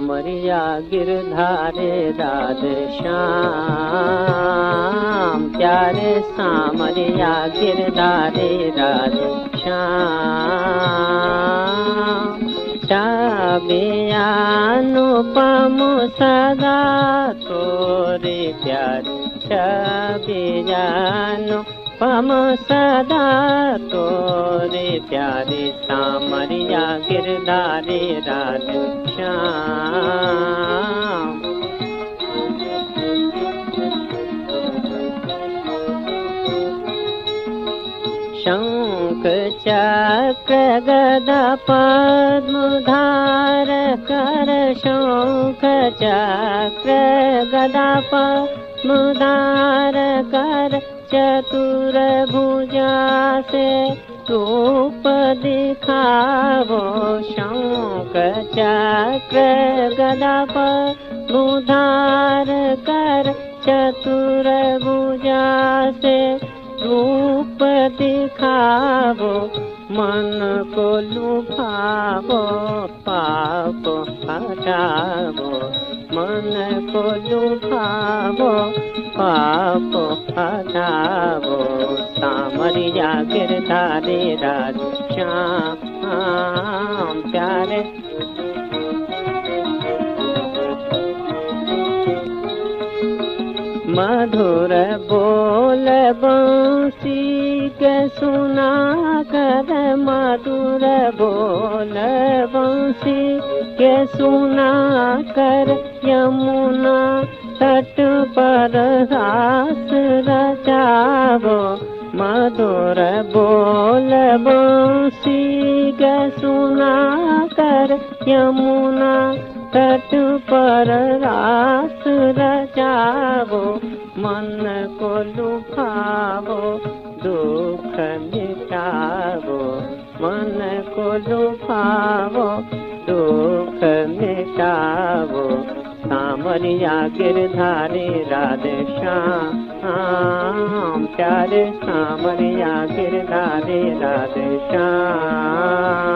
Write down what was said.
सामरिया गिरधारे राधे श्याम प्यारे सामरिया गिरधारे राधे श्याम छबियानुपम सदा तोरे पम सदा तोरे प्यारे सामरिया गिरधारे राधे श्याम पद्मधार कर शङ्ख चक्र गदा पद्मधार कर चतुर भुजा से रूप दिखावो शङ्ख चक्र गदा पद्मधार कर चतुर भुजा से रूप दिखावो, मन को लुभावो, पाप हटावो। मन को लुभावो, पाप हटावो। सामरिया गिरधारे राज श्याम, प्यारे मधुर बोल बंसी के सुना कर मधुर बोल बंसी के सुना कर यमुना तट पर रास रचावो। मधुर बोल बंसी के सुना कर यमुना तट पर रास रचावो मन को लुभावो, दुख मिटावो, मन को लुभावो, दुख मिटावो। सामरिया गिरधारे राधे श्याम, प्यारे सामरिया गिरधारे राधे श्याम।